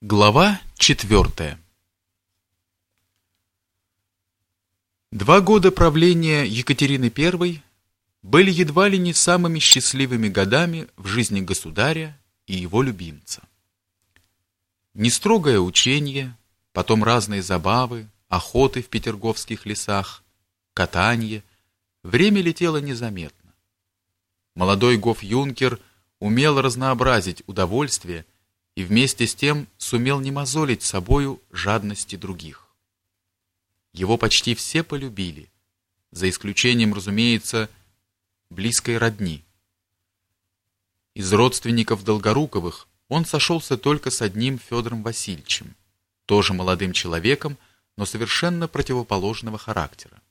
Глава четвертая Два года правления Екатерины I были едва ли не самыми счастливыми годами в жизни государя и его любимца. Нестрогое учение, потом разные забавы, охоты в петерговских лесах, катание, время летело незаметно. Молодой гоф-юнкер умел разнообразить удовольствие и вместе с тем сумел не мозолить собою жадности других. Его почти все полюбили, за исключением, разумеется, близкой родни. Из родственников Долгоруковых он сошелся только с одним Федором Васильевичем, тоже молодым человеком, но совершенно противоположного характера.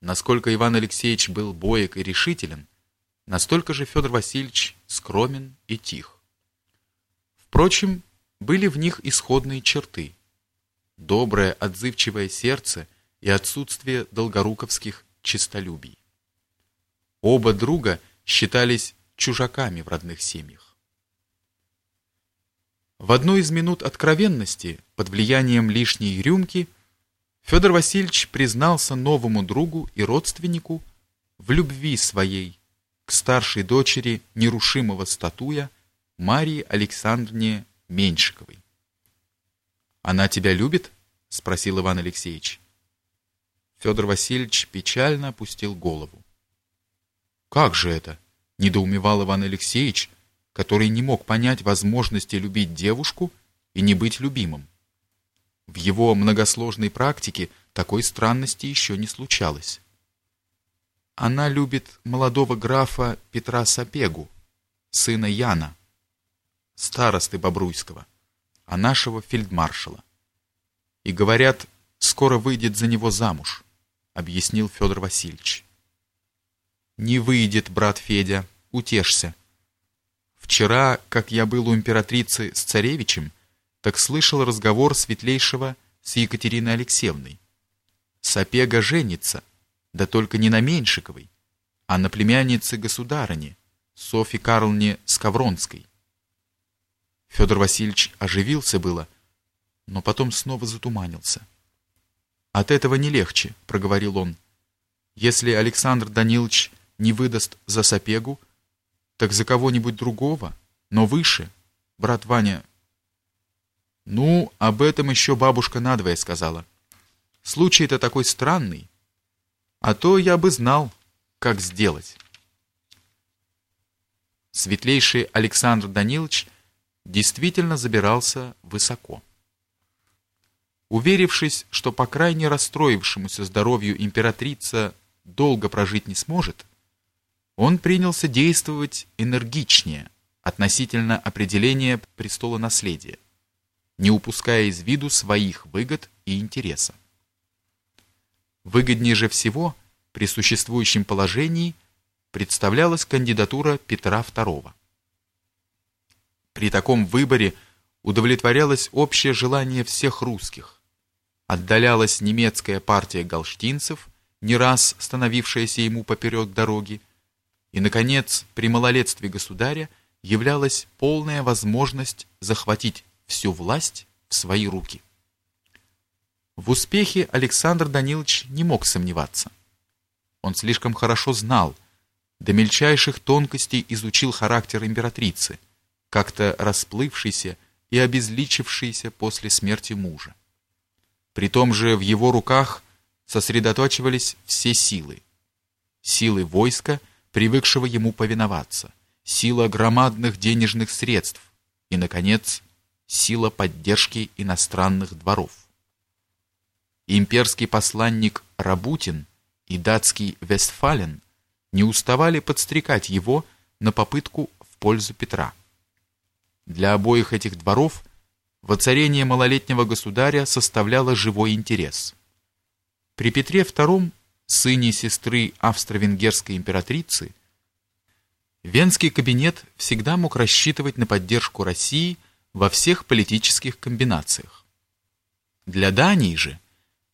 Насколько Иван Алексеевич был боек и решителен, настолько же Федор Васильевич скромен и тих. Впрочем, были в них исходные черты: доброе, отзывчивое сердце и отсутствие долгоруковских честолюбий. Оба друга считались чужаками в родных семьях. В одну из минут откровенности, под влиянием лишней рюмки, Федор Васильевич признался новому другу и родственнику в любви своей к старшей дочери нерушимого статуя Марии Александровне Меньшиковой. Она тебя любит? спросил Иван Алексеевич. Федор Васильевич печально опустил голову. Как же это? недоумевал Иван Алексеевич, который не мог понять возможности любить девушку и не быть любимым. В его многосложной практике такой странности еще не случалось. Она любит молодого графа Петра Сапегу, сына Яна, старосты Бобруйского, а нашего фельдмаршала. И говорят, скоро выйдет за него замуж, объяснил Федор Васильевич. Не выйдет, брат Федя, утешься. Вчера, как я был у императрицы с царевичем, так слышал разговор светлейшего с Екатериной Алексеевной. Сапега женится, да только не на Меньшиковой, а на племяннице государыни, Софье Карловне Скавронской. Федор Васильевич оживился было, но потом снова затуманился. От этого не легче, проговорил он. Если Александр Данилович не выдаст за Сапегу, так за кого-нибудь другого, но выше, брат Ваня. Ну, об этом еще бабушка надвое сказала. Случай-то такой странный. А то я бы знал, как сделать. Светлейший Александр Данилович действительно забирался высоко. Уверившись, что по крайне расстроившемуся здоровью императрица долго прожить не сможет, он принялся действовать энергичнее относительно определения престола наследия, не упуская из виду своих выгод и интереса. Выгоднее же всего при существующем положении представлялась кандидатура Петра II. При таком выборе удовлетворялось общее желание всех русских. Отдалялась немецкая партия галштинцев, не раз становившаяся ему поперек дороги, и наконец, при малолетстве государя являлась полная возможность захватить всю власть в свои руки. В успехе Александр Данилович не мог сомневаться. Он слишком хорошо знал, до мельчайших тонкостей изучил характер императрицы – как-то расплывшийся и обезличившийся после смерти мужа. При том же в его руках сосредотачивались все силы. Силы войска, привыкшего ему повиноваться, сила громадных денежных средств и, наконец, сила поддержки иностранных дворов. Имперский посланник Рабутин и датский Вестфален не уставали подстрекать его на попытку в пользу Петра. Для обоих этих дворов воцарение малолетнего государя составляло живой интерес. При Петре II, сыне сестры австро-венгерской императрицы, Венский кабинет всегда мог рассчитывать на поддержку России во всех политических комбинациях. Для Дании же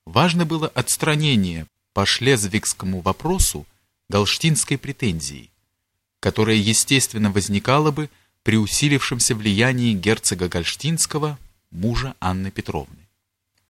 важно было отстранение по шлезвигскому вопросу галштинской претензии, которая естественно возникала бы при усилившемся влиянии герцога Гольштинского мужа Анны Петровны.